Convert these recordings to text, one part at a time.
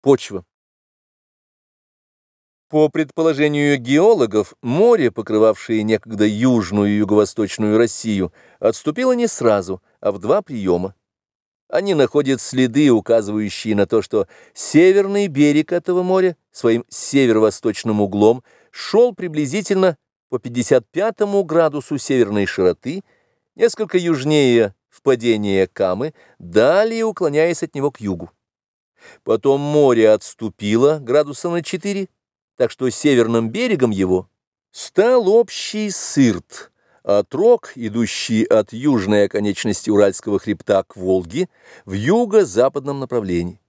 Почва. По предположению геологов, море, покрывавшее некогда южную и юго-восточную Россию, отступило не сразу, а в два приема. Они находят следы, указывающие на то, что северный берег этого моря своим северо-восточным углом шел приблизительно по 55 градусу северной широты, несколько южнее впадения Камы, далее уклоняясь от него к югу. Потом море отступило градуса на 4, так что северным берегом его стал общий Сырт, отрог, идущий от южной оконечности Уральского хребта к Волге в юго-западном направлении.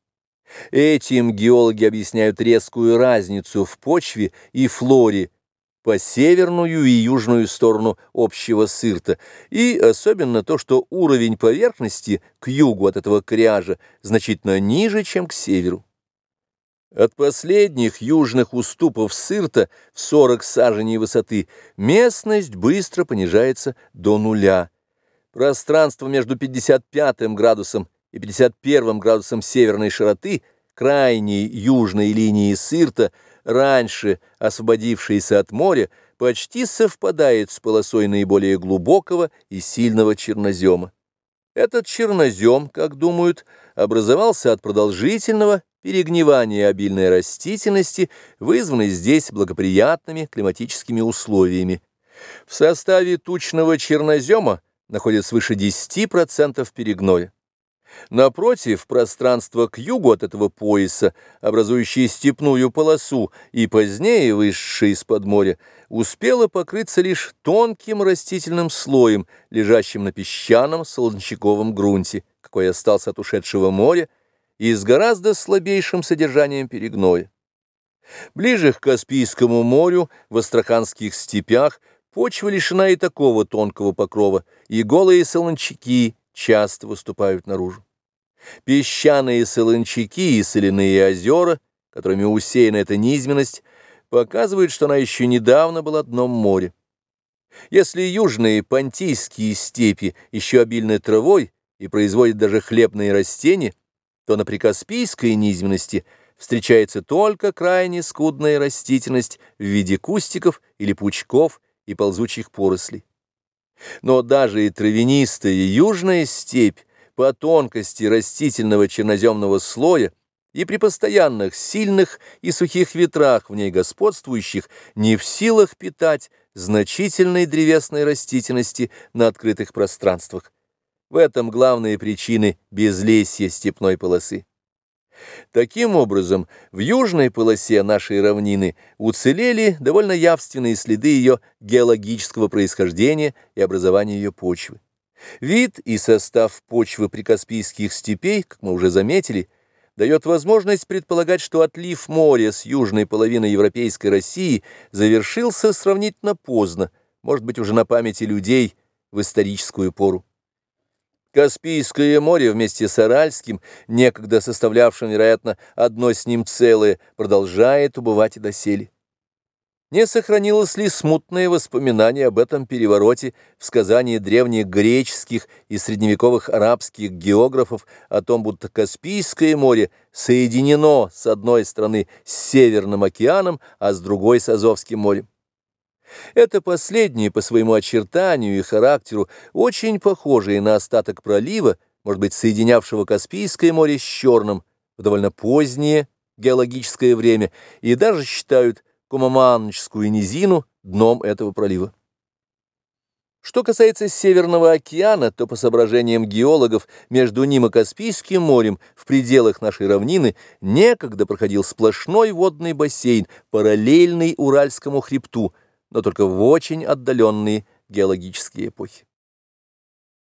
Этим геологи объясняют резкую разницу в почве и флоре по северную и южную сторону общего сырта, и особенно то, что уровень поверхности к югу от этого кряжа значительно ниже, чем к северу. От последних южных уступов сырта в 40 саженей высоты местность быстро понижается до нуля. Пространство между 55 градусом и 51 градусом северной широты крайней южной линии сырта – раньше освободившийся от моря, почти совпадает с полосой наиболее глубокого и сильного чернозема. Этот чернозем, как думают, образовался от продолжительного перегнивания обильной растительности, вызванной здесь благоприятными климатическими условиями. В составе тучного чернозема находится свыше 10% перегноя. Напротив, пространство к югу от этого пояса, образующее степную полосу и позднее высшее из-под моря, успело покрыться лишь тонким растительным слоем, лежащим на песчаном солончаковом грунте, какой остался от ушедшего моря, и с гораздо слабейшим содержанием перегноя. Ближе к Каспийскому морю, в Астраханских степях, почва лишена и такого тонкого покрова, и голые солончаки – часто выступают наружу. Песчаные солончаки и соляные озера, которыми усеяна эта низменность, показывают, что она еще недавно была дном моря. Если южные понтийские степи еще обильны травой и производят даже хлебные растения, то на прикаспийской низменности встречается только крайне скудная растительность в виде кустиков или пучков и ползучих порослей. Но даже и травянистая южная степь по тонкости растительного черноземного слоя и при постоянных сильных и сухих ветрах в ней господствующих не в силах питать значительной древесной растительности на открытых пространствах. В этом главные причины безлесья степной полосы. Таким образом, в южной полосе нашей равнины уцелели довольно явственные следы ее геологического происхождения и образования ее почвы. Вид и состав почвы прикаспийских степей, как мы уже заметили, дает возможность предполагать, что отлив моря с южной половины Европейской России завершился сравнительно поздно, может быть, уже на памяти людей в историческую пору. Каспийское море вместе с Аральским, некогда составлявшим, вероятно, одно с ним целое, продолжает убывать и доселе. Не сохранилось ли смутное воспоминание об этом перевороте в сказании древних греческих и средневековых арабских географов о том, будто Каспийское море соединено с одной стороны с Северным океаном, а с другой с Азовским морем? Это последнее по своему очертанию и характеру очень похожее на остаток пролива, может быть, соединявшего Каспийское море с Черным в довольно позднее геологическое время, и даже считают Кумаманческую низину дном этого пролива. Что касается Северного океана, то по соображениям геологов между ним и Каспийским морем в пределах нашей равнины некогда проходил сплошной водный бассейн, параллельный Уральскому хребту, но только в очень отдаленные геологические эпохи.